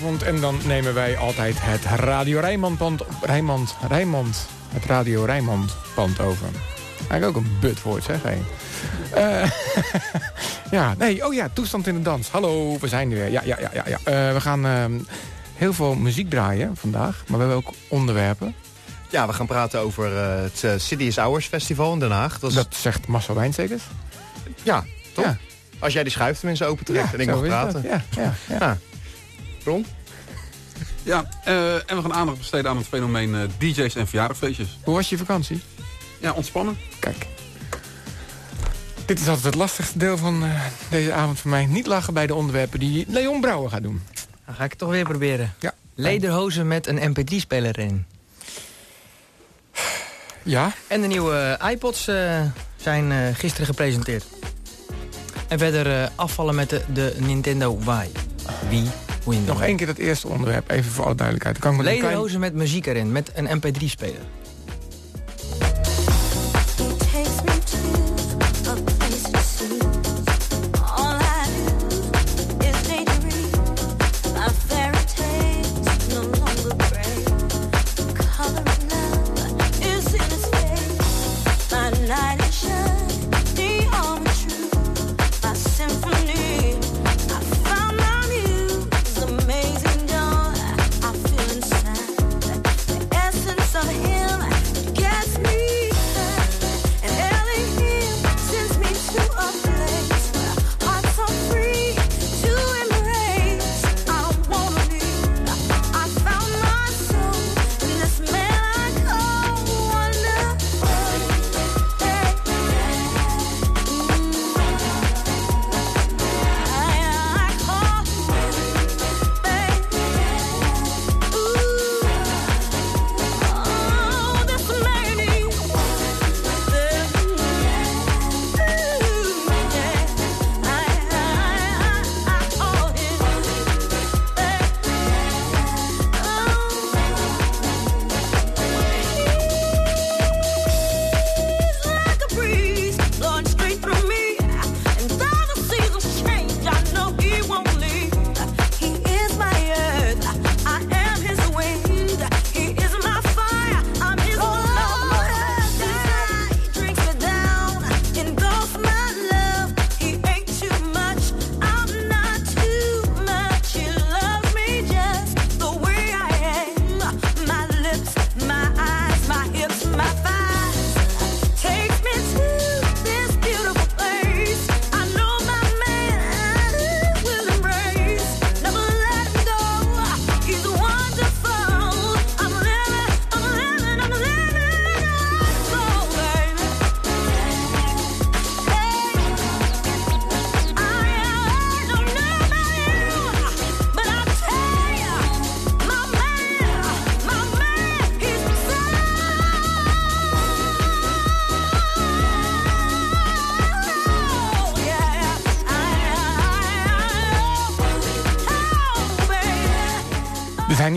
En dan nemen wij altijd het Radio Rijnmond Rijnmond, Rijnmond, het Radio Rijnmond pand over. Eigenlijk ook een butwoord, zeg. Uh, ja, nee, oh ja, toestand in de dans. Hallo, we zijn er weer. Ja, ja, ja, ja. ja. Uh, we gaan uh, heel veel muziek draaien vandaag. Maar we hebben ook onderwerpen. Ja, we gaan praten over uh, het City is Hours Festival in Den Haag. Dat, is... dat zegt Marcel Wijnzekers? Ja, toch? Ja. Als jij die schuif tenminste open trekt ja, en ik mag praten. Ja, ja, ja. ja. Ron? Ja, uh, en we gaan aandacht besteden aan het fenomeen uh, DJ's en verjaardagfeestjes. Hoe was je vakantie? Ja, ontspannen. Kijk. Dit is altijd het lastigste deel van uh, deze avond voor mij. Niet lachen bij de onderwerpen die Leon Brouwer gaat doen. Dan ga ik het toch weer proberen. Ja. Lederhozen met een mp3-speler erin. Ja. En de nieuwe iPods zijn gisteren gepresenteerd. En verder afvallen met de, de Nintendo Wii. Nog één keer dat eerste onderwerp, even voor alle duidelijkheid. Lederhozen met muziek erin, met een mp3-speler.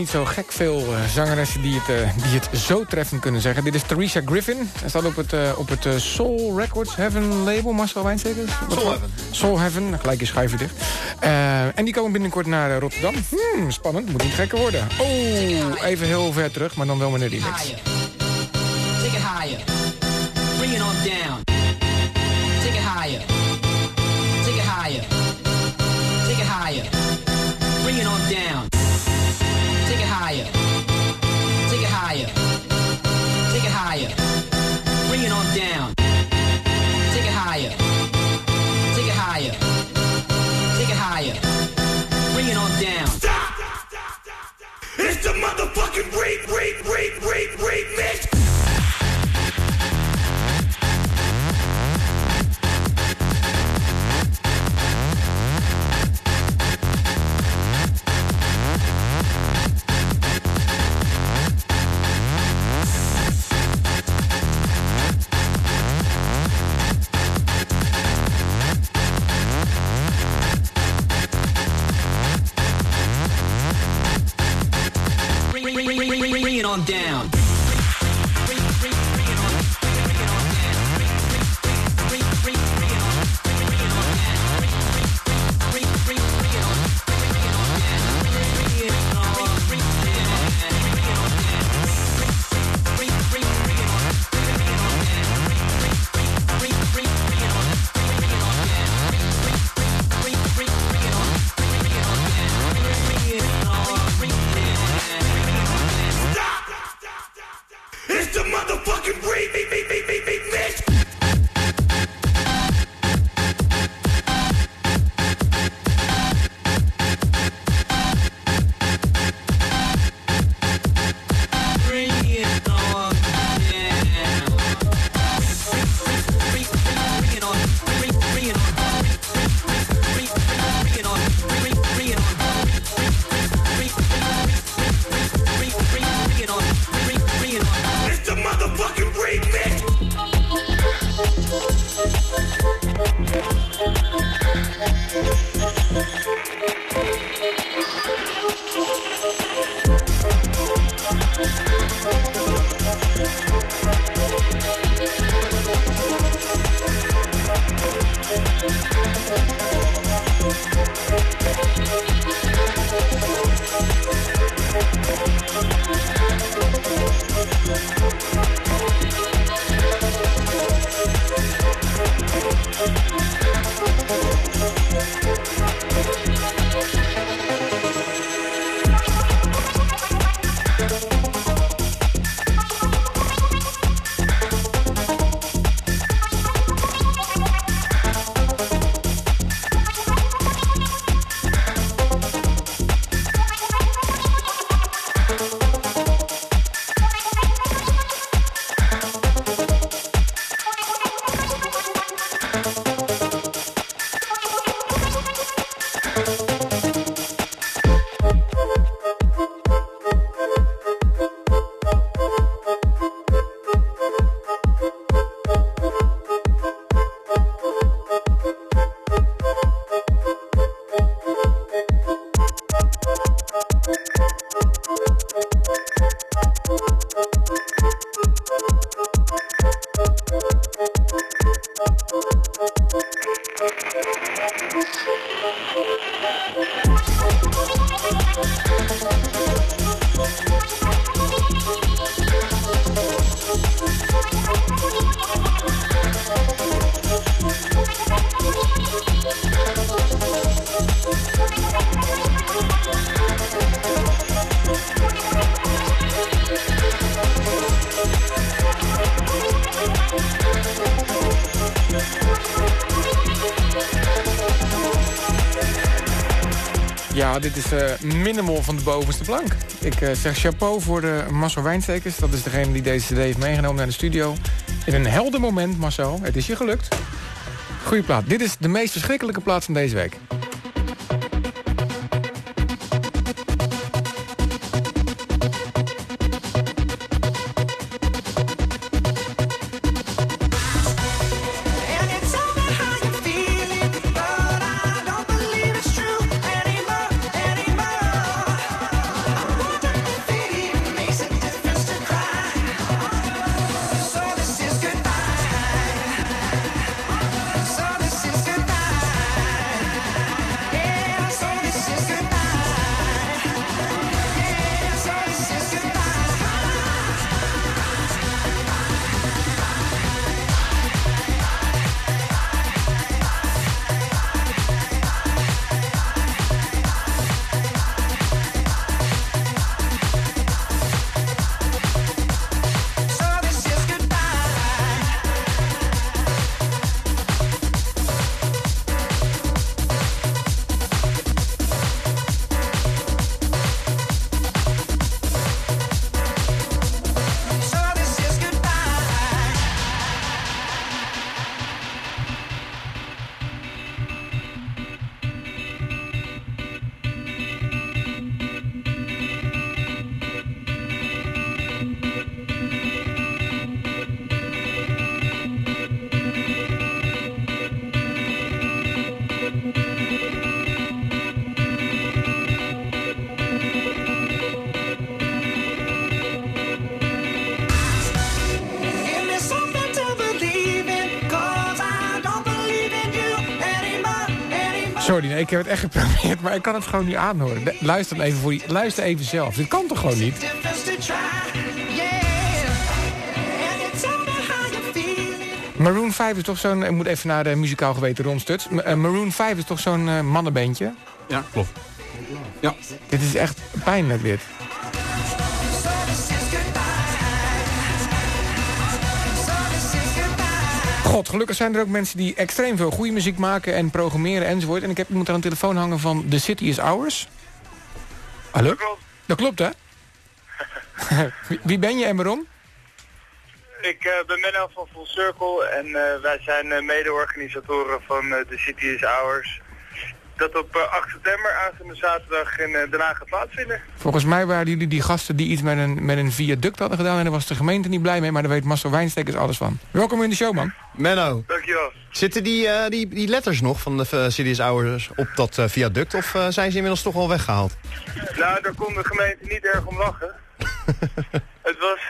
Niet zo gek veel uh, zangeressen die het, uh, die het zo treffend kunnen zeggen. Dit is Theresa Griffin. Hij staat op het, uh, op het Soul Records Heaven label. Marcel Wijnzekers? Soul Heaven. Soul Heaven, gelijk je schuiven dicht. en die komen binnenkort naar Rotterdam. Hmm, spannend, moet niet gekker worden. Oh, even heel ver terug, maar dan wel met een remix. Take it higher. Bring it on down. Take it higher. Take it higher. Take it higher. Bring it on down. Higher. Take it higher. Take it higher. Bring it on down. Take it higher. Take it higher. Take it higher. Bring it on down. Stop! It's the motherfucking rape, rape, rape, rape, rape mix. Down. Ik uh, zeg chapeau voor de Marcel Wijnstekers. Dat is degene die deze cd heeft meegenomen naar de studio. In een helder moment, Marcel. Het is je gelukt. Goeie plaat. Dit is de meest verschrikkelijke plaat van deze week. Sorry, nee, ik heb het echt geprobeerd, maar ik kan het gewoon niet aanhoren. Luister even, voor die, luister even zelf. Dit kan toch gewoon niet? Maroon 5 is toch zo'n... Ik moet even naar de muzikaal geweten rondstuts. Uh, Maroon 5 is toch zo'n uh, mannenbeentje? Ja, klopt. Ja. Dit is echt pijnlijk, dit. God, gelukkig zijn er ook mensen die extreem veel goede muziek maken... en programmeren enzovoort. En ik heb iemand aan de telefoon hangen van The City is Ours. Hallo? Dat klopt. Dat klopt, hè? Wie ben je en waarom? Ik uh, ben Menno van Full Circle en uh, wij zijn uh, mede-organisatoren van The City is Ours. Dat op 8 september aanstaande zaterdag in Den Haag gaat plaatsvinden. Volgens mij waren jullie die gasten die iets met een, met een viaduct hadden gedaan... en daar was de gemeente niet blij mee, maar daar weet Marcel Wijnstekers alles van. Welkom in de show, man. Menno. Dankjewel. Zitten die, uh, die, die letters nog van de uh, Serious Hours op dat uh, viaduct of zijn ze inmiddels toch al weggehaald? Nou, daar kon de gemeente niet erg om lachen. het was,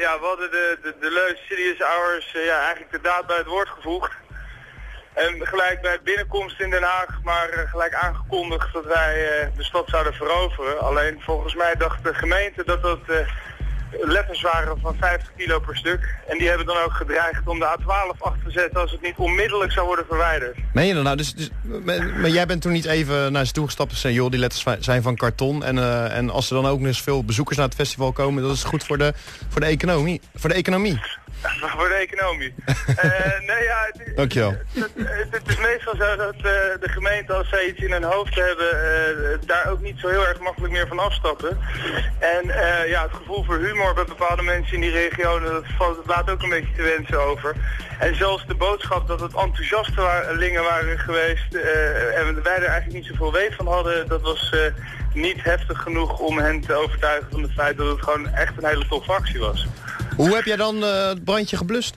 ja, we hadden de, de, de leus Serious Hours ja, eigenlijk de daad bij het woord gevoegd. En gelijk bij binnenkomst in Den Haag maar gelijk aangekondigd dat wij de stad zouden veroveren. Alleen volgens mij dacht de gemeente dat dat letters waren van 50 kilo per stuk. En die hebben dan ook gedreigd om de A12 achter te zetten als het niet onmiddellijk zou worden verwijderd. Meen je dat nou? Dus, dus maar, jij bent toen niet even naar ze toegestapt en zei, joh, die letters zijn van karton. En, en als er dan ook nog eens veel bezoekers naar het festival komen, dat is goed voor de, voor de economie. Voor de economie. voor de economie. uh, nee, ja, het, Dankjewel. Het, het, is meestal zo dat uh, de gemeente, als zij iets in hun hoofd hebben, uh, daar ook niet zo heel erg makkelijk meer van afstappen. En ja, het gevoel voor humor bij bepaalde mensen in die regionen, dat, valt, dat laat ook een beetje te wensen over. En zelfs de boodschap dat het enthousiastelingen waren geweest en wij er eigenlijk niet zoveel weet van hadden, dat was niet heftig genoeg om hen te overtuigen van het feit dat het gewoon echt een hele toffe actie was. Hoe heb jij dan uh, het brandje geblust?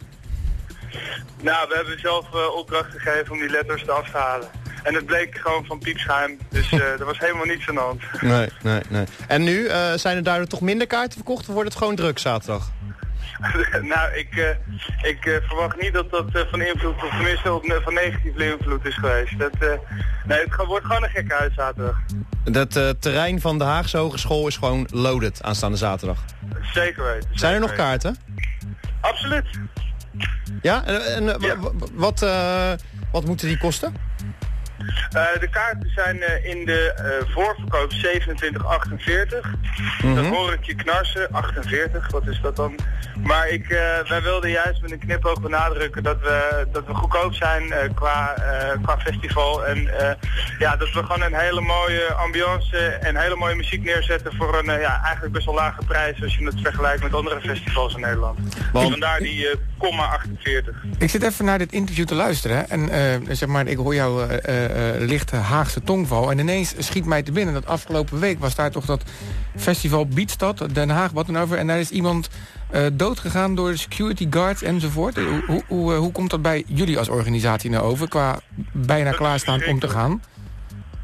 Nou, we hebben zelf uh, opdracht gegeven om die letters eraf te halen. En het bleek gewoon van piepschuim. Dus uh, er was helemaal niets aan de hand. Nee, nee, nee. En nu, zijn er daardoor toch minder kaarten verkocht of wordt het gewoon druk zaterdag? nou, ik, uh, ik uh, verwacht niet dat dat uh, van invloed, of tenminste op, van negatieve invloed is geweest. Dat, nee, het wordt gewoon een gekke huis zaterdag. Dat terrein van de Haagse Hogeschool is gewoon loaded aanstaande zaterdag? Zeker weten. Zeker Zijn er nog kaarten? Absoluut. Ja? En, en ja. Wat, wat moeten die kosten? Uh, de kaarten zijn uh, in de uh, voorverkoop 27,48. Mm Dan hoor ik je knarsen, 48, wat is dat dan? Maar ik, wij wilden juist met een knipoog benadrukken dat we, dat we goedkoop zijn qua, qua festival. En ja, dat we gewoon een hele mooie ambiance en hele mooie muziek neerzetten voor een ja, eigenlijk best wel lage prijs als je het vergelijkt met andere festivals in Nederland. Want... vandaar die komma 48. Ik zit even naar dit interview te luisteren en zeg maar, ik hoor jou lichte Haagse tongval. En ineens schiet mij te binnen dat afgelopen week was daar toch dat festival Beatstad, Den Haag, wat dan over. En daar is iemand uh, doodgegaan door security guards enzovoort. Hoe, hoe, hoe komt dat bij jullie als organisatie nou over, qua bijna klaarstaan om te gaan?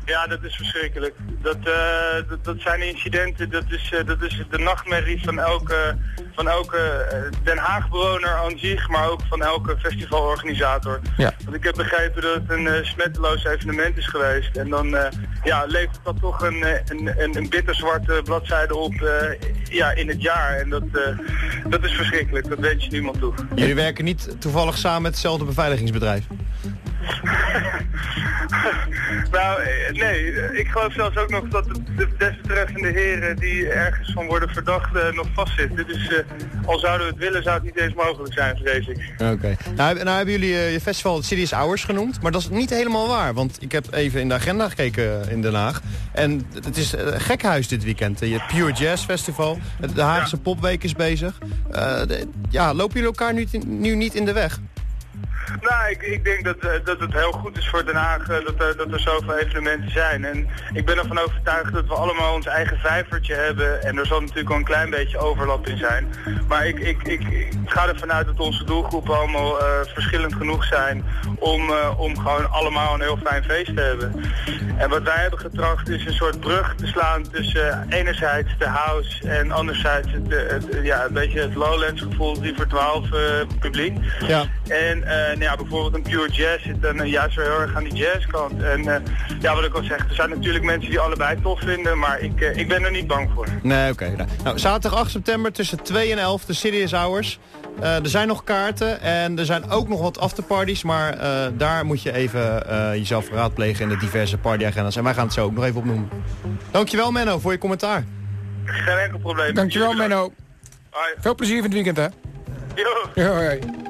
Ja, dat is verschrikkelijk. Dat, uh, dat, dat, zijn incidenten, dat is, uh, dat is de nachtmerrie van elke, van elke uh, Den Haag-bewoner aan zich, maar ook van elke festivalorganisator. Ja. Want ik heb begrepen dat het een smetteloos evenement is geweest. En dan ja, levert dat toch een, een, een, een bitterzwarte bladzijde op ja, in het jaar. En dat, dat is verschrikkelijk, dat wens je niemand toe. Jullie werken niet toevallig samen met hetzelfde beveiligingsbedrijf? nou, nee. Ik geloof zelfs ook nog dat de desbetreffende heren die ergens van worden verdacht uh, nog vastzitten. Dus uh, al zouden we het willen, zou het niet eens mogelijk zijn, vrees ik. Oké. Nou, nou, hebben jullie uh, je festival Serious Hours genoemd, maar dat is niet helemaal waar. Want ik heb even in de agenda gekeken in Den Haag. En het is gekhuis dit weekend. Je Pure Jazz Festival, de Haagse ja. Popweek is bezig. De, ja, lopen jullie elkaar nu, nu niet in de weg? Nou, ik, ik denk dat, uh, dat het heel goed is voor Den Haag uh, dat, er, dat er zoveel evenementen zijn. En ik ben ervan overtuigd dat we allemaal ons eigen vijvertje hebben. En er zal natuurlijk wel een klein beetje overlap in zijn. Maar ik, ik, ik, ik ga ervan uit dat onze doelgroepen allemaal uh, verschillend genoeg zijn om, om gewoon allemaal een heel fijn feest te hebben. En wat wij hebben getracht is een soort brug te slaan tussen enerzijds de house en anderzijds het, het, ja, een beetje het Lowlands gevoel, die voor 12 publiek. Ja. En ja, bijvoorbeeld een pure jazz zit dan juist weer heel erg aan die jazzkant. En uh, ja, wat ik al zeg, er zijn natuurlijk mensen die allebei tof vinden, maar ik, uh, ik ben er niet bang voor. Nee, oké. Okay. Nou, zaterdag 8 september tussen 2 en 11, de Serious Hours. Uh, er zijn nog kaarten en er zijn ook nog wat afterparties, maar daar moet je even jezelf raadplegen in de diverse partyagendas. En wij gaan het zo ook nog even opnoemen. Dankjewel Menno voor je commentaar. Geen enkel probleem. Dankjewel Menno. Hoi. Veel plezier van het weekend hè. Jo, hoi.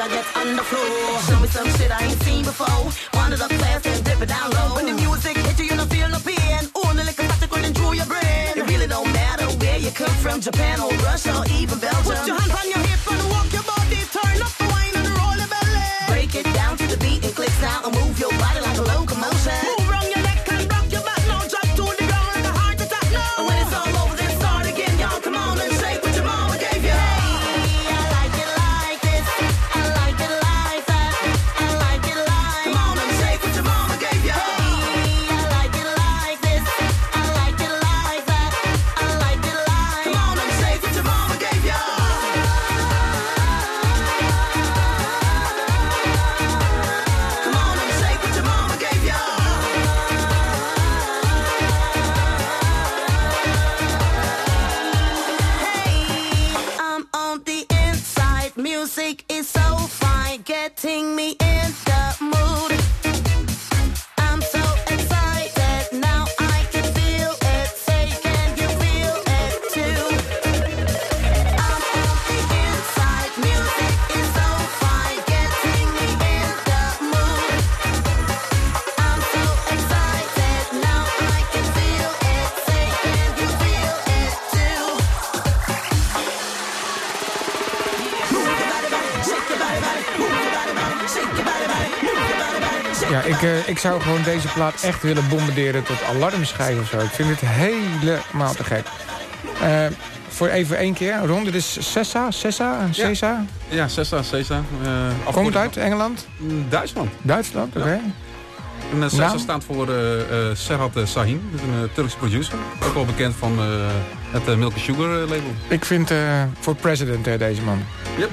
I get on the floor. Show me some shit I ain't seen before. One of the fast and dip it down low. When the music hit you, you don't feel no pain. Only like a plastic running through your brain. It really don't matter where you come from, Japan or Russia or even Belgium. Put your hands on your zou gewoon deze plaat echt willen bombarderen tot alarmschijf of zo. Ik vind het helemaal te gek. Eh, voor even één keer. ronde dit is Sessa, Sessa, Ja, ja Sessa, Cesa. Uh, eh, Komt uit Engeland? Mm, Duitsland. Duitsland, oké. En eh, Sessa staat voor uh, Serhat Sahin, een Turkse producer. Ook wel bekend van het Milk Sugar label. Ik vind voor president deze man. Yep.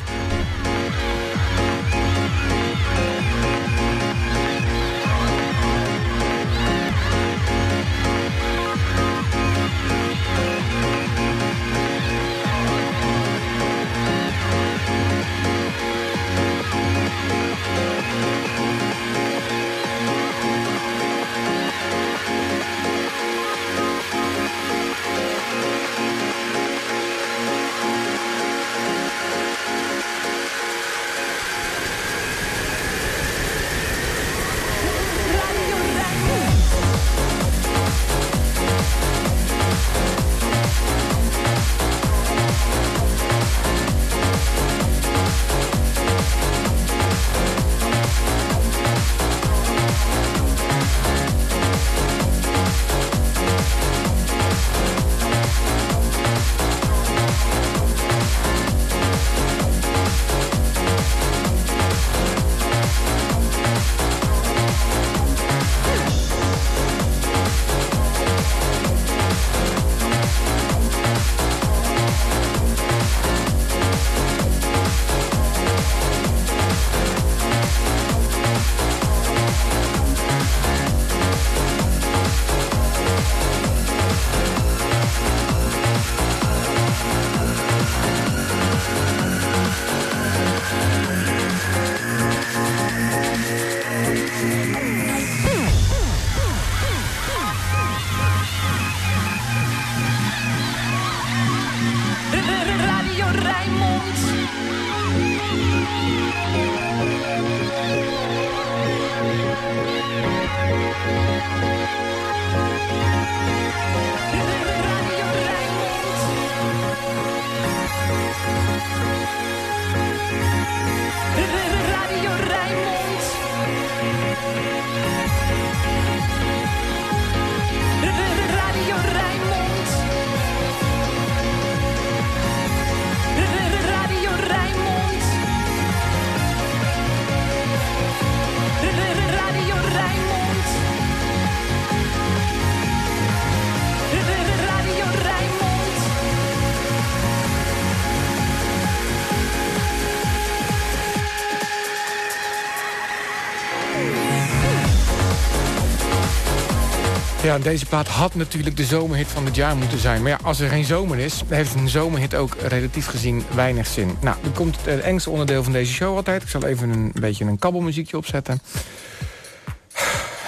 Ja, deze plaat had natuurlijk de zomerhit van het jaar moeten zijn. Maar ja, als er geen zomer is, heeft een zomerhit ook relatief gezien weinig zin. Nou, dan komt het engste onderdeel van deze show altijd. Ik zal even een beetje een kabbelmuziekje opzetten.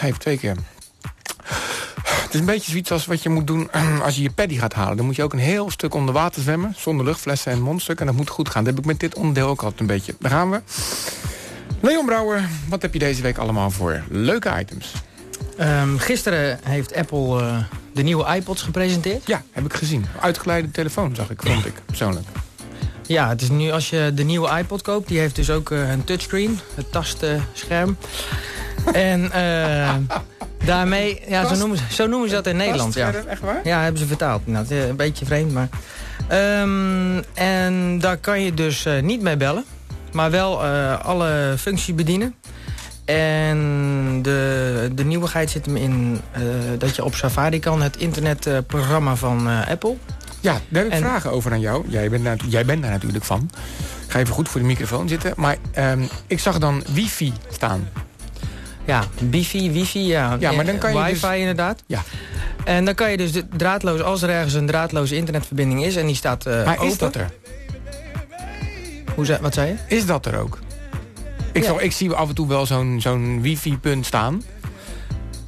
Even twee keer. Het is een beetje zoiets als wat je moet doen als je je paddy gaat halen. Dan moet je ook een heel stuk onder water zwemmen. Zonder luchtflessen en mondstuk. En dat moet goed gaan. Dat heb ik met dit onderdeel ook altijd een beetje. Daar gaan we. Leon Brouwer, wat heb je deze week allemaal voor leuke items? Ehm, gisteren heeft Apple eh, de nieuwe iPods gepresenteerd. Ja, heb ik gezien. Uitgeleide telefoon zag ik, vond ik persoonlijk. Ja, het is nu als je de nieuwe iPod koopt, die heeft dus ook eh, een touchscreen, het tastscherm. en eh, daarmee, ja, zo noemen, ze, zo noemen ze dat in Nederland. Ja. Echt waar? ja, hebben ze vertaald. Nou, het is een beetje vreemd, maar... Ehm, en daar kan je dus niet mee bellen, maar wel alle functies bedienen. En de, de nieuwigheid zit hem in eh, dat je op Safari kan het internetprogramma van eh, Apple. Ja, daar heb ik En- vragen over aan jou. Jij bent, daar, jij bent daar natuurlijk van. Ik ga even goed voor de microfoon zitten. Maar ehm, ik zag dan wifi staan. Ja, wifi, wifi, ja. Ja, maar dan kan je Wifi dus- inderdaad. Ja. En dan kan je dus de draadloos, als er ergens een draadloze internetverbinding is en die staat eh Maar open. is dat er? Hoe wat zei je? Is dat er ook? Ik, Ja. zal, ik zie af en toe wel zo'n zo'n wifi-punt staan.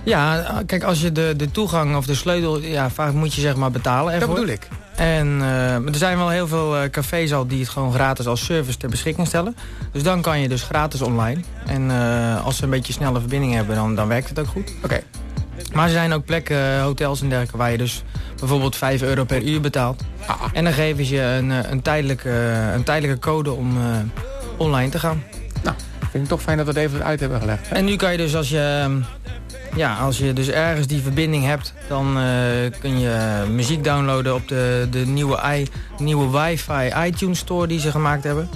Ja, kijk, als je de, de toegang of de sleutel, ja, vaak moet je zeg maar betalen Dat ervoor. bedoel ik. En eh, er zijn wel heel veel eh, cafés al die het gewoon gratis als service ter beschikking stellen. Dus dan kan je dus gratis online. En eh, als ze een beetje snelle verbinding hebben, dan, dan werkt het ook goed. Oké. Maar er zijn ook plekken, hotels en dergelijke, waar je dus bijvoorbeeld 5 euro per uur betaalt. Ah, En dan geven ze je een, een, tijdelijke, een tijdelijke code om online te gaan. Vind ik toch fijn dat we het even uit hebben gelegd. En nu kan je dus als je, ehm, ja, als je dus ergens die verbinding hebt... dan eh, kun je muziek downloaden op de, de nieuwe, i, nieuwe wifi iTunes Store die ze gemaakt hebben.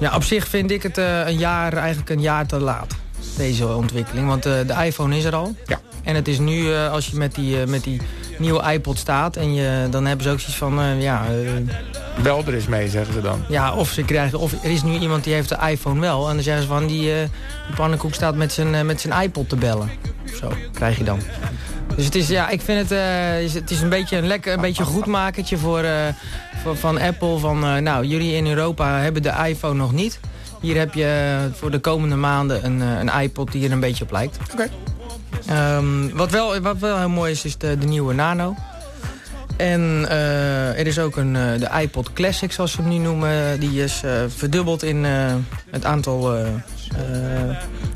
Ja, op zich vind ik het eh, een jaar, eigenlijk een jaar te laat, deze ontwikkeling. Want eh, de iPhone is er al. Ja. En het is nu, als je met die, met die nieuwe iPod staat... en je, dan hebben ze ook zoiets van, eh, ja... eh, Bel er eens mee, zeggen ze dan. ja, of ze krijgen, of er is nu iemand die heeft de iPhone wel. En dan zeggen ze van, die, eh, die pannenkoek staat met zijn, eh, met zijn iPod te bellen. Zo, krijg je dan. Dus het is, ja, ik vind het, eh, is- het is een beetje een lekker, een beetje goedmakertje voor, eh, voor, van Apple. Van, eh, nou, jullie in Europa hebben de iPhone nog niet. Hier heb je eh, voor de komende maanden een, eh, een iPod die er een beetje op lijkt. Oké. Ehm, wat, wel, wat wel heel mooi is, is de, de nieuwe Nano. En eh, er is ook een, eh, de iPod Classic, zoals ze hem nu noemen. Die is eh, verdubbeld in het aantal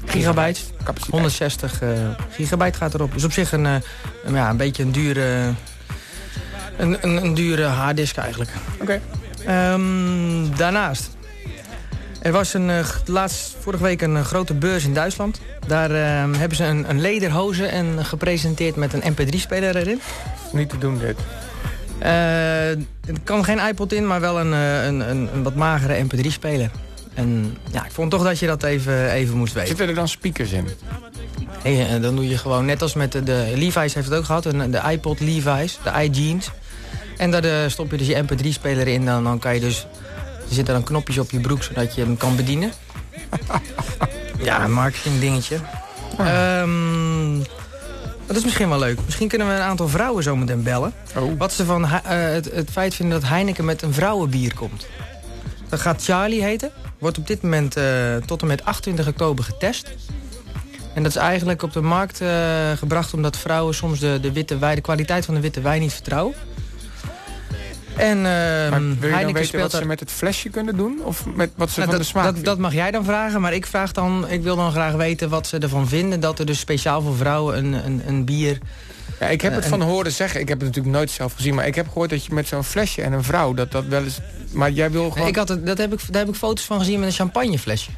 gigabytes. Capaciteit. 160 eh, gigabyte gaat erop. Dus op zich een, een, ja, een beetje een dure, een, een, een dure harddisk eigenlijk. Oké. Ehm, daarnaast. Er was een, eh, laatst, vorige week een eh, grote beurs in Duitsland. Daar ehm, hebben ze een, een lederhoze en gepresenteerd met een mp3-speler erin. Niet te doen dit. Eh, er kan geen iPod in, maar wel een, een, een, een wat magere mp3-speler. En ja, ik vond toch dat je dat even, even moest weten. Zitten er dan speakers in? Hey, dan doe je gewoon, net als met de, de Levi's heeft het ook gehad, de iPod Levi's, de iJeans. En daar stop je dus je mp3-speler in, dan, dan kan je dus... Er zitten dan knopjes op je broek, zodat je hem kan bedienen. ja, een marketing dingetje. Ehm, dat is misschien wel leuk. Misschien kunnen we een aantal vrouwen zo meteen bellen. Oh. Wat ze van eh, het, het feit vinden dat Heineken met een vrouwenbier komt. Dat gaat Charlie heten. Wordt op dit moment eh, tot en met 28 oktober getest. En dat is eigenlijk op de markt eh, gebracht omdat vrouwen soms de, de, witte wijn, de kwaliteit van de witte wijn niet vertrouwen. En Maar ehm wil je dan Heineken weten speelt wat ze met het flesje kunnen doen? Of met wat ze Nou, van dat, de smaak dat, dat mag jij dan vragen, maar ik, vraag dan, ik wil dan graag weten wat ze ervan vinden... dat er dus speciaal voor vrouwen een, een, een bier... Ja, ik heb Eh, het van horen zeggen. Ik heb het natuurlijk nooit zelf gezien. Maar ik heb gehoord dat je met zo'n flesje en een vrouw... dat dat wel eens... Maar jij wil gewoon... Ik had het, dat heb ik, daar heb ik foto's van gezien met een champagneflesje.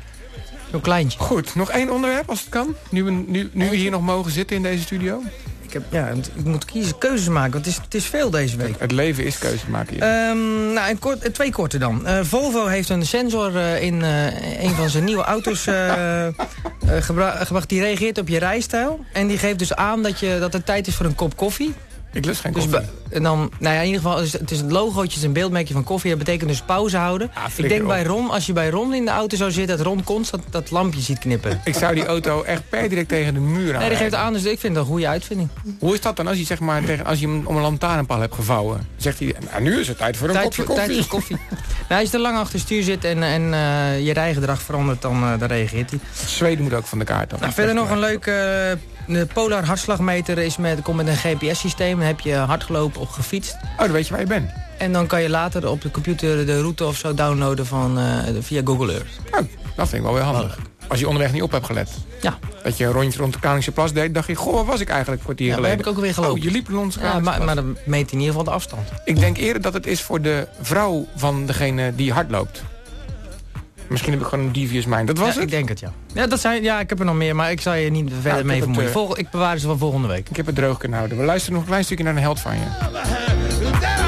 Zo'n kleintje. Goed, nog één onderwerp als het kan. Nu we, nu, nu we hier nog mogen zitten in deze studio. Ik, heb, ja, ik moet kiezen, keuzes maken, want het is, het is veel deze week. Het leven is keuze maken hier. Ehm, nou, een kort, eh, twee korte dan. Eh, Volvo heeft een sensor eh, in een van zijn nieuwe auto's gebra- gebracht. Die reageert op je rijstijl. En die geeft dus aan dat, je, dat het tijd is voor een kop koffie. Ik lust geen Dus koffie. ba- en dan, nou ja, in ieder geval, is het is het logootje, een beeldmerkje van koffie. Dat betekent dus pauze houden. Ik denk bij. Ron, als je bij Ron in de auto zou zitten, dat Ron constant dat lampje ziet knippen. Ik zou die auto echt per direct tegen de muur aan. Nee, die geeft aan, dus ik vind het een goede uitvinding. Hoe is dat dan als je, zeg maar, tegen, als je hem om een lantaarnpaal hebt gevouwen? Zegt hij, nou, nu is het tijd voor een Tijd kopje voor, koffie. tijd voor koffie. nou, als je te lang achter het stuur zit en, en eh, je rijgedrag verandert, dan, eh, dan reageert hij. Zweden moet ook van de kaart. Dan. Nou, verder nog een leuke eh, de Polar hartslagmeter is met, komt met een GPS-systeem. Dan heb je hard gelopen of gefietst. Oh, dan weet je waar je bent. En dan kan je later op de computer de route of zo downloaden van, eh, via Google Earth. Oh, dat vind ik wel weer handig. Als je onderweg niet op hebt gelet. Ja, Dat je een rondje rond de Kralingse Plas deed, dacht je, goh, waar was ik eigenlijk voor kwartier ja geleden? heb ik ook weer gelopen. Oh, je liep rond de ja maar, maar dan meet in ieder geval de afstand. Ik denk eerder dat het is voor de vrouw van degene die hard loopt. Misschien heb ik gewoon een devious mind. Dat was ja, het? Ik denk het, ja. Ja, dat zijn, ja, ik heb er nog meer, maar ik zal je niet verder mee vermoeien. eh, Vol- ik bewaar ze van volgende week. Ik heb het droog kunnen houden. We luisteren nog een klein stukje naar een held van je.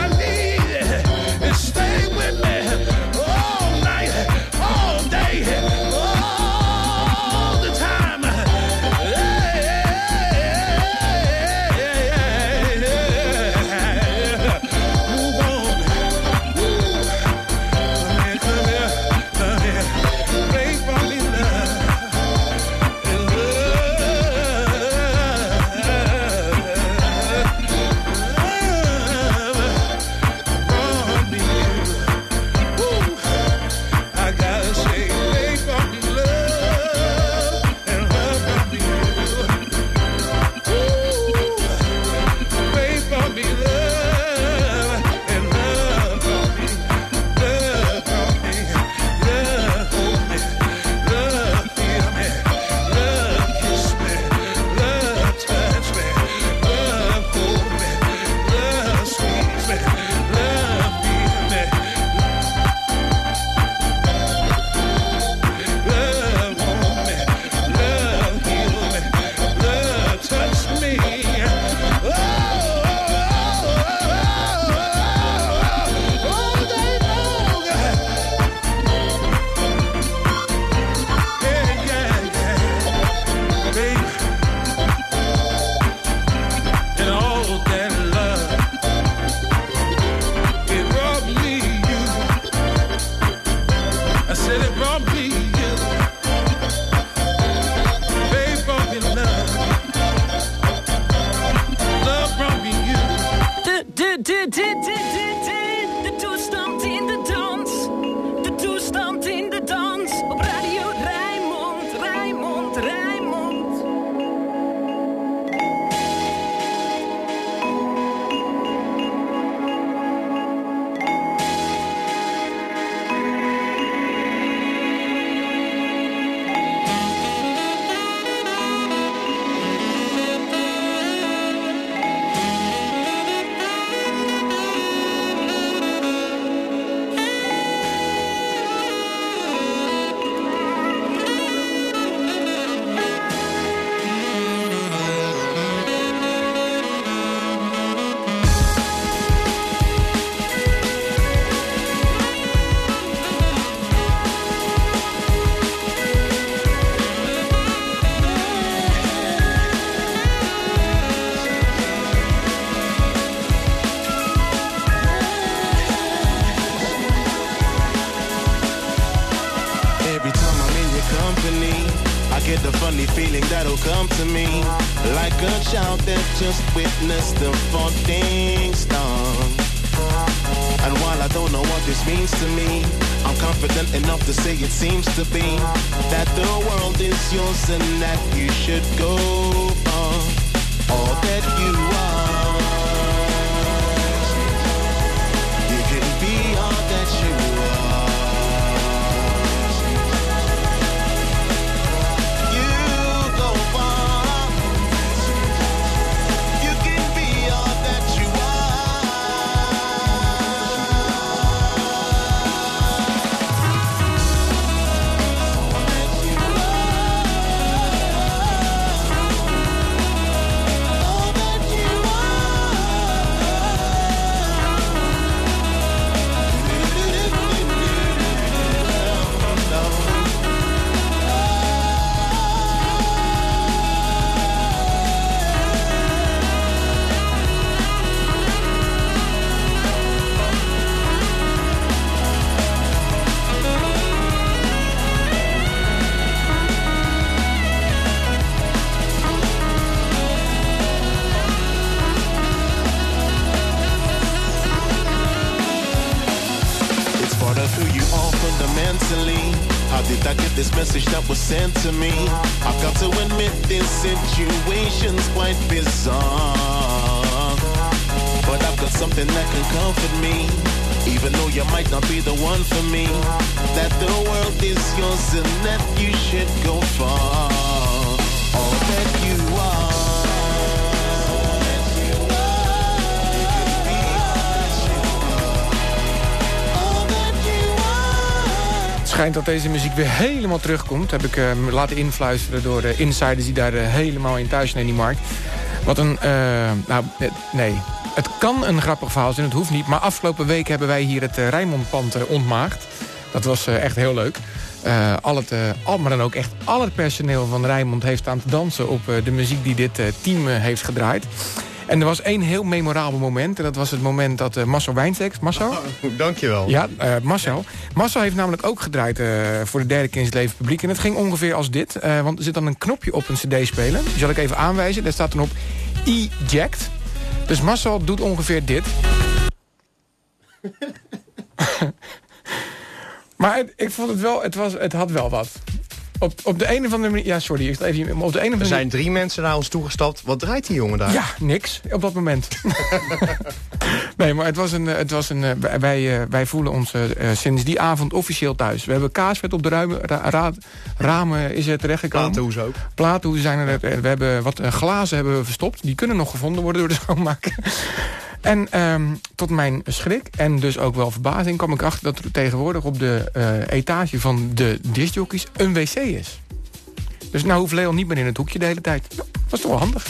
Schijnt dat deze muziek weer helemaal terugkomt. Heb ik eh, me laten influisteren door de insiders die daar eh, helemaal in thuis zijn in die markt. Wat een... eh, nou, eh, nee. Het kan een grappig verhaal zijn, het hoeft niet. Maar afgelopen week hebben wij hier het uh, Rijnmondpand eh, ontmaagd. Dat was eh, echt heel leuk. Eh, al het, eh, al, maar dan ook echt al het personeel van Rijnmond heeft staan te dansen... op eh, de muziek die dit eh, team eh, heeft gedraaid. En er was één heel memorabel moment. En dat was het moment dat eh, Marcel Wijnseks... Marcel? Dankjewel. Ja, eh, Marcel. Marcel heeft namelijk ook gedraaid eh, voor de derde keer in zijn leven publiek. En het ging ongeveer als dit. want er zit dan een knopje op een cd-speler. Die zal ik even aanwijzen. Daar staat dan op eject. Dus Marcel doet ongeveer dit. maar het- ik vond het wel, het, was, het had wel wat. Op, op de een of andere manier... Ja, sorry, ik even... maar Op de een of Er zijn drie mensen naar ons toegestapt. Wat draait die jongen daar? ja, niks op dat moment. nee, maar het was een... Het was een eh, wij, eh, wij voelen ons eh, sinds die avond officieel thuis. We hebben kaasvet op de ruime, ra- ra- ramen is er terechtgekomen. Platenhoes ook. Platenhoezen zijn er. We hebben wat glazen hebben we verstopt. Die kunnen nog gevonden worden door de schoonmaker. En ehm, tot mijn schrik en dus ook wel verbazing... kwam ik achter dat er tegenwoordig op de eh, etage van de discjockeys een wc is. Dus nou hoeft Leon niet meer in het hoekje de hele tijd. Dat was toch wel handig.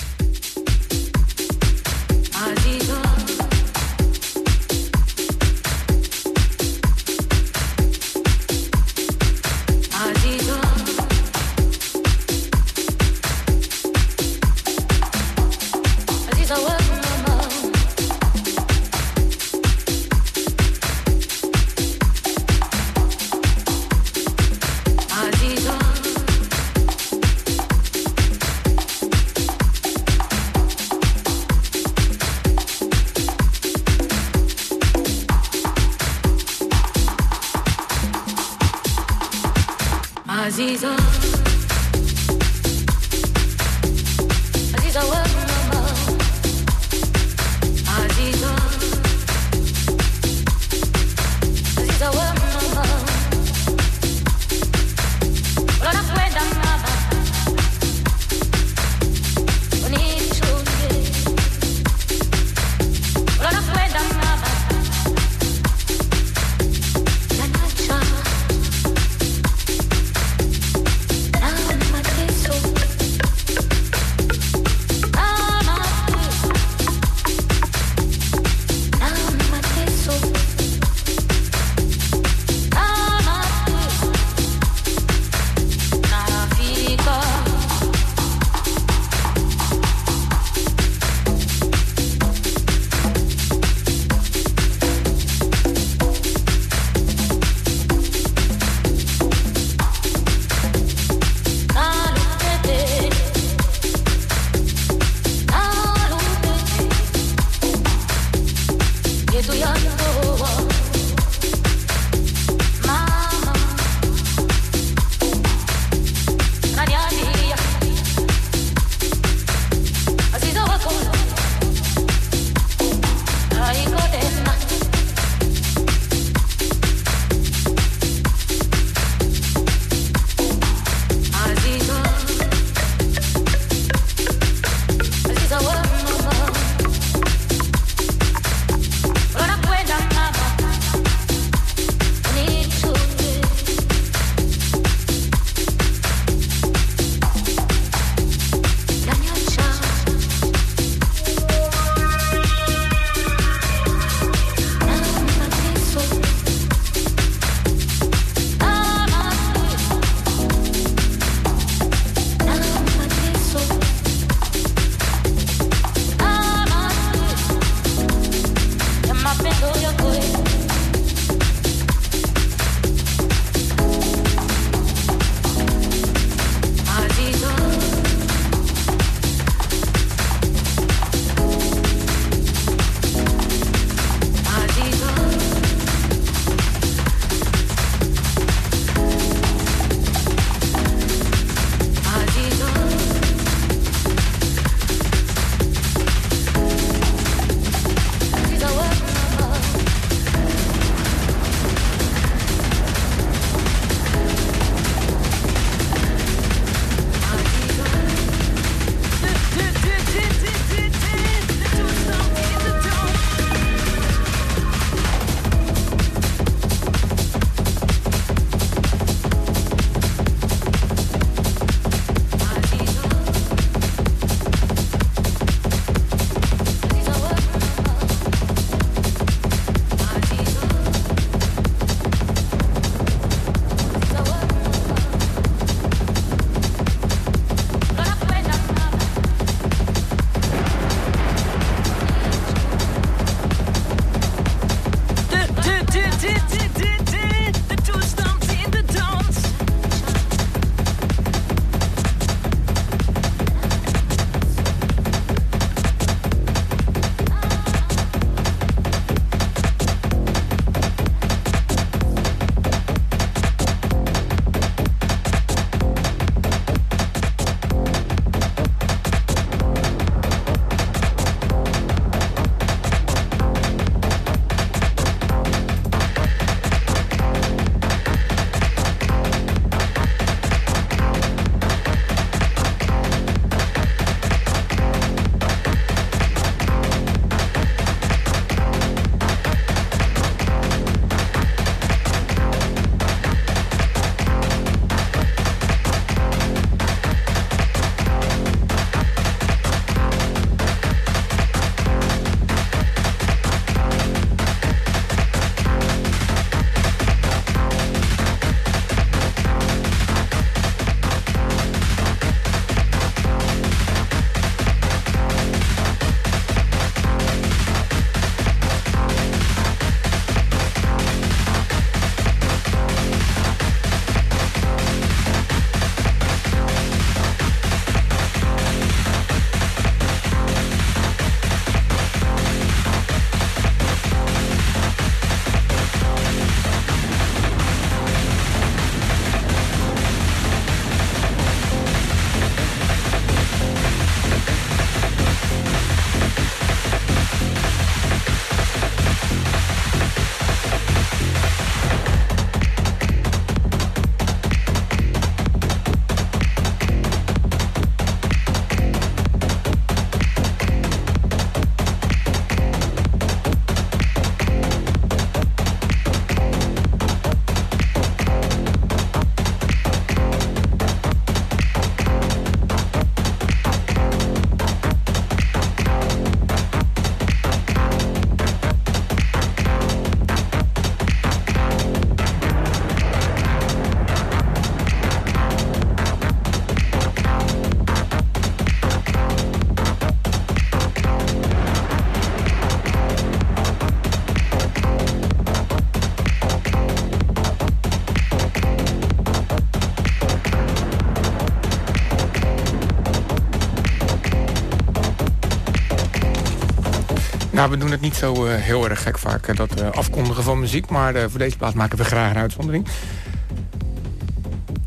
Nou, we doen het niet zo eh, heel erg gek vaak, eh, dat eh, afkondigen van muziek. Maar eh, voor deze plaat maken we graag een uitzondering.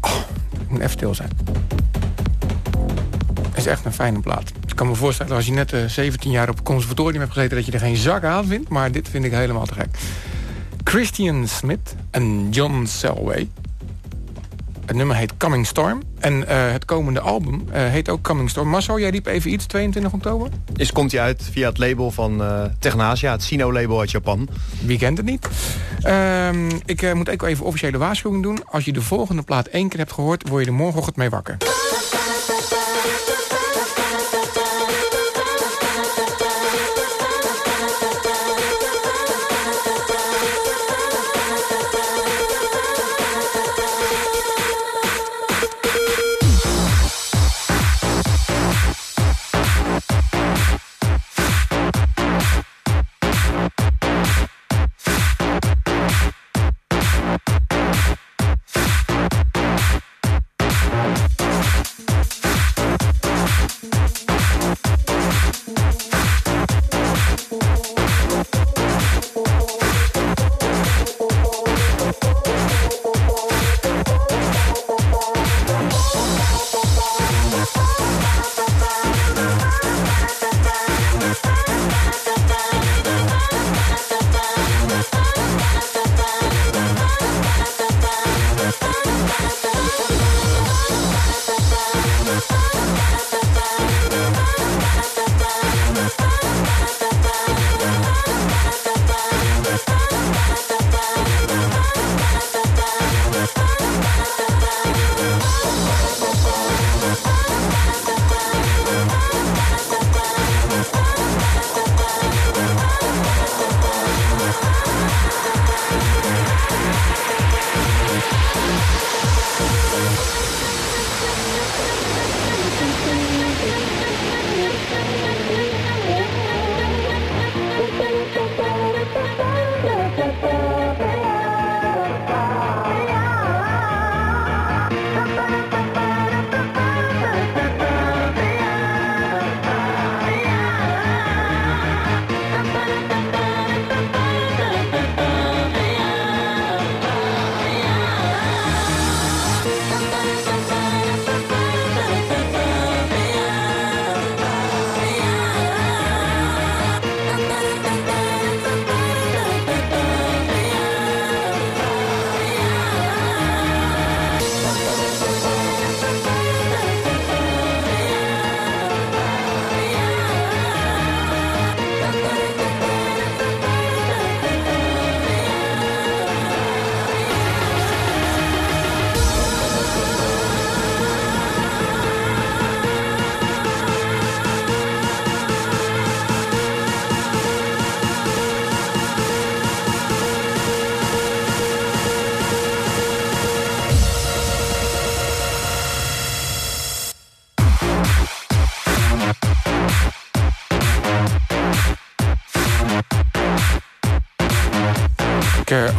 Oh, ik moet even stil zijn. Het is echt een fijne plaat. Ik kan me voorstellen, als je net eh, 17 jaar op het conservatorium hebt gezeten... dat je er geen zak aan vindt, maar dit vind ik helemaal te gek. Christian Smith en John Selway. Het nummer heet Coming Storm. En eh, het komende album eh, heet ook Coming Storm. Marcel, jij riep even iets, 22 oktober? Is, komt hij uit via het label van eh Technasia, het Sino-label uit Japan. Wie kent het niet? Ehm, ik moet ook even officiële waarschuwing doen. Als je de volgende plaat één keer hebt gehoord... word je er morgenochtend mee wakker.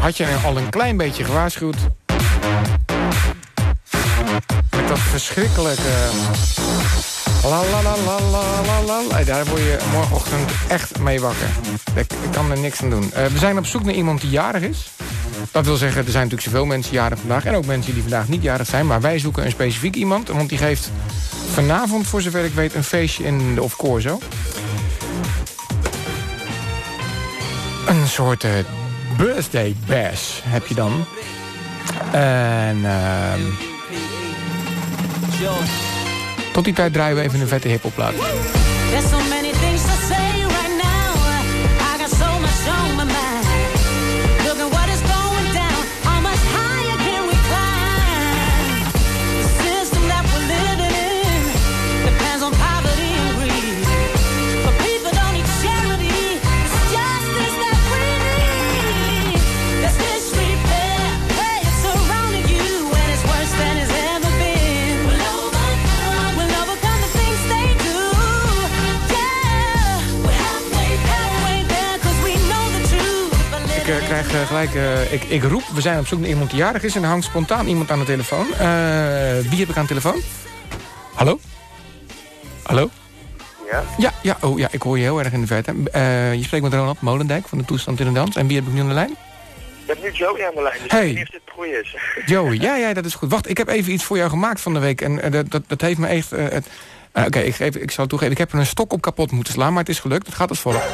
Had je al een klein beetje gewaarschuwd. Met dat verschrikkelijke... La la la la la la la. Hey, Daar word je morgenochtend echt mee wakker. Ik, ik kan er niks aan doen. Eh, we zijn op zoek naar iemand die jarig is. Dat wil zeggen, er zijn natuurlijk zoveel mensen jarig vandaag. En ook mensen die vandaag niet jarig zijn. Maar wij zoeken een specifiek iemand. Want die geeft vanavond, voor zover ik weet, een feestje in de Of Corso. Een soort eh, birthday bash heb je dan. En ehm, tot die tijd draaien we even een vette hiphopplaat. There's krijg eh, gelijk... eh, ik, ik roep, we zijn op zoek naar iemand die jarig is... en er hangt spontaan iemand aan de telefoon. Eh, wie heb ik aan de telefoon? Hallo? Hallo? hè? Ja, ja, oh, ja, ik hoor je heel erg in de verte. Je spreekt met Ronald Molendijk van de Toestand in de Dans. En wie heb ik nu aan de lijn? Je hebt nu Joey aan de lijn, dus Hey. ik weet niet of dit het goede is. Joey, ja, ja, dat is goed. Wacht, ik heb even iets voor jou gemaakt van de week. En dat, dat, dat heeft me echt... Oké, ik, geef- ik zal toegeven, ik heb er een stok op kapot moeten slaan, maar het is gelukt. Het gaat als volgt.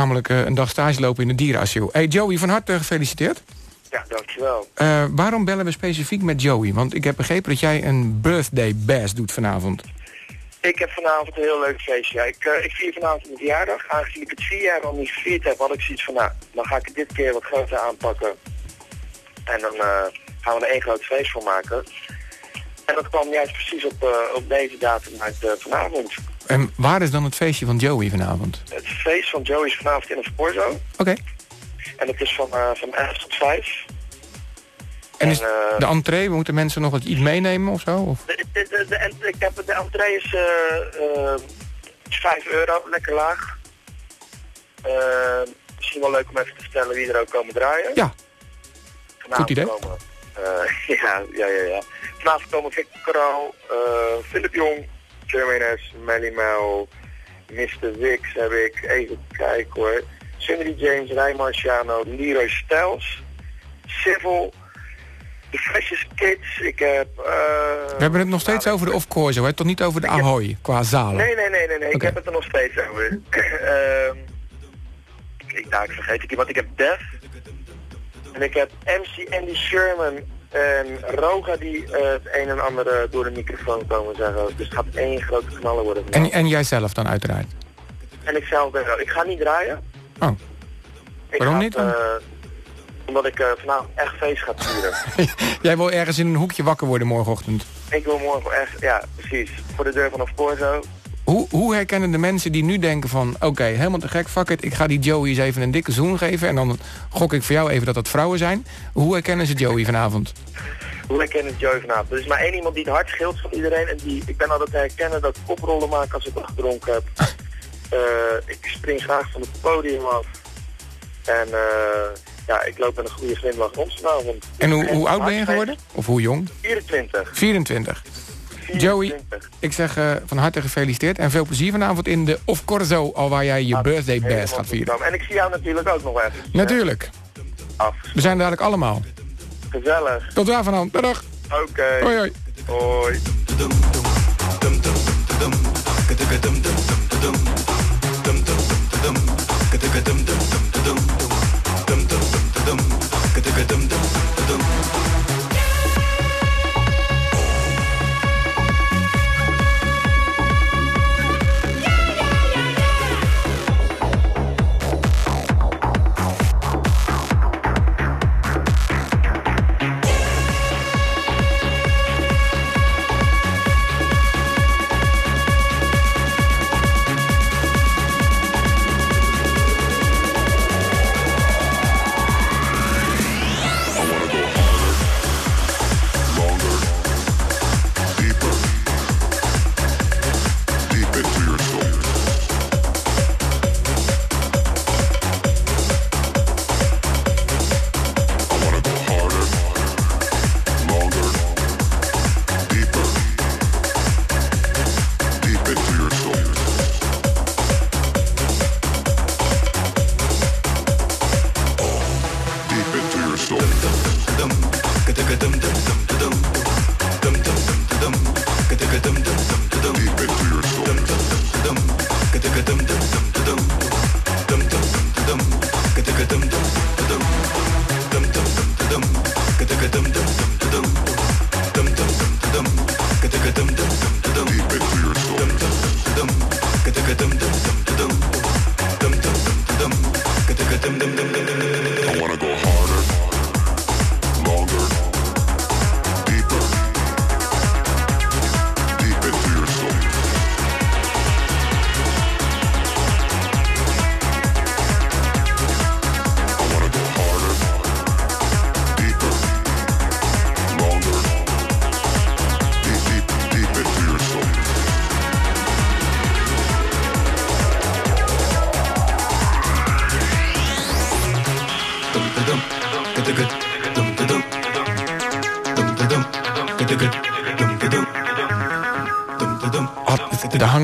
Namelijk eh, een dag stage lopen in een dierenasiel. Hey Joey, van harte gefeliciteerd. Ja, dankjewel. Eh, waarom bellen we specifiek met Joey? Want ik heb begrepen dat jij een birthday bash doet vanavond. Ik heb vanavond een heel leuk feestje. Ja, ik, eh, ik vier vanavond mijn verjaardag. Aangezien ik het vier jaar al niet gevierd heb, had ik zoiets van, nou, dan ga ik het dit keer wat groter aanpakken. En dan gaan we er één groot feest voor maken. En dat kwam juist precies op, op deze datum uit vanavond. En waar is dan het feestje van Joey vanavond? Het feest van Joey is vanavond in een Sporzo. Oké. En het is van, eh, van 11 tot 5. En is eh, de entree, moeten mensen nog wat iets meenemen of zo? Of? De, de, de, de, en- ik heb, de entree is eh, eh, 5 euro, lekker laag. Misschien wel leuk om even te vertellen wie er ook komen draaien. Ja, Vanavond goed idee. Komen, ja, ja, ja, ja. Vanavond komen Victor eh Philip Jong, Jermaine Melly Mel, Mr. Wix heb ik, even kijken hoor. Cindy James, Ray Marciano, Leroy Styles, Civil, The Freshest Kids, ik heb... eh, We hebben het nog steeds over de off-corso, hè? Toch niet over de Ahoy, qua zalen? Nee, nee, nee, nee, nee. Ik heb het er nog steeds over. Ehm ik, nou, ik vergeet het, want ik heb Def. En ik heb MC Andy Sherman en Roga die eh, het een en ander eh, door de microfoon komen zeggen. Dus het gaat één grote knallen worden. En, en jijzelf dan uiteraard? En ik zelf ben er. Ik ga niet draaien. Oh, Ik Waarom ga niet dan? eh, omdat ik eh, vanavond echt feest ga vieren. jij wil ergens in een hoekje wakker worden morgenochtend. ik wil morgen echt, ja precies, voor de deur van Of Corso. Hoe, hoe herkennen de mensen die nu denken van... oké, helemaal te gek, fuck it, ik ga die Joey eens even een dikke zoen geven... en dan gok ik voor jou even dat dat vrouwen zijn. Hoe herkennen ze Joey vanavond? Hoe herken ik Joey vanavond? Er is maar één iemand die het hard scheelt van iedereen. En die, ik ben altijd te herkennen dat ik koprollen maak als ik wat gedronken heb. Eh, ik spring graag van het podium af. En eh, ja, ik loop met een goede glimlach rond vanavond. En hoe, hoe oud ben je geworden? Of hoe jong? 24. 24. Joey, 24. ik zeg eh, van harte gefeliciteerd... en veel plezier vanavond in de Of Corso... al waar jij je birthday Helemaal bash gaat vieren. En ik zie jou natuurlijk ook nog even. Natuurlijk. Af. We zijn dadelijk allemaal. Gezellig. Tot daar vanavond. Dag. Oké. Hoi hoi. Hoi.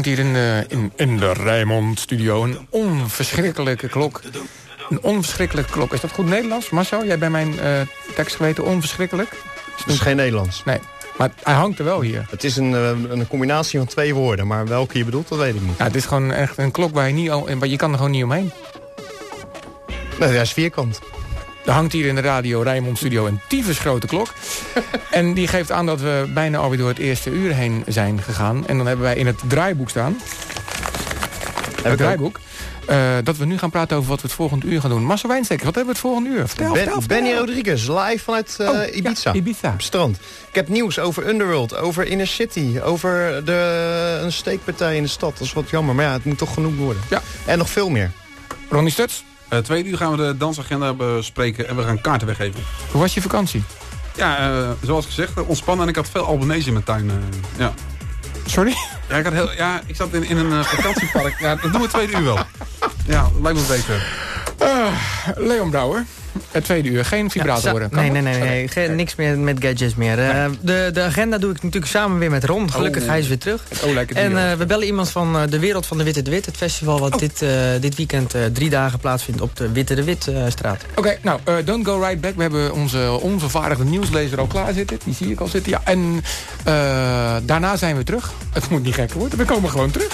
Hangt hier in de, in, in de Rijmond studio een onverschrikkelijke klok. Een onverschrikkelijke klok. Is dat goed Nederlands? Marcel, jij bij mijn eh, tekst geweten onverschrikkelijk? Het is geen Nederlands. Nee, maar hij hangt er wel hier. Het is een, eh, een combinatie van twee woorden, maar welke je bedoelt, dat weet ik niet. Ja, het is gewoon echt een klok waar je niet al, waar je kan er gewoon niet omheen. Nee, hij is vierkant. Er hangt hier in de radio Rijnmond Studio een tyfus grote klok. en die geeft aan dat we bijna alweer door het eerste uur heen zijn gegaan. En dan hebben wij in het draaiboek staan. het ook. draaiboek. eh, dat we nu gaan praten over wat we het volgende uur gaan doen. Marcel Wijnsteker, wat hebben we het volgende uur? Vertel, Ben- vertel, vertel. Benny Rodriguez, live vanuit eh, Oh, ja, Ibiza. Ibiza. Op het strand. Ik heb nieuws over Underworld, over Inner City, over de, een steekpartij in de stad. Dat is wat jammer, maar ja, het moet toch genoemd worden. Ja. En nog veel meer. Ronnie Stuts, Eh tweede uur gaan we de dansagenda bespreken en we gaan kaarten weggeven. hoe was je vakantie? Ja, eh, zoals gezegd, eh, ontspannen en ik had veel Albanese in mijn tuin. ja. Sorry? Ja, ik, had heel, ja, ik zat in, in een vakantiepark. Ja, dat doen we tweede uur wel. Ja, lijkt me beter. Ah, Leon Brouwer, het tweede uur. Geen vibrator Ja, Nee, nee, nee, nee. Geen- niks meer met gadgets meer. Eh, de, de agenda doe ik natuurlijk samen weer met Ron. Gelukkig, Oh. hij is weer terug. Oh, lekker En eh, we bellen iemand van eh, de Wereld van de Witte de Wit. Het festival wat dit, eh, dit weekend eh, drie dagen plaatsvindt op de Witte de Wit straat. Oké, nou, eh, don't go right back. We hebben onze onvervaardigde nieuwslezer al klaar zitten. Die zie ik al zitten. Ja, en eh, daarna zijn we terug. Het moet niet gekker worden. We komen gewoon terug.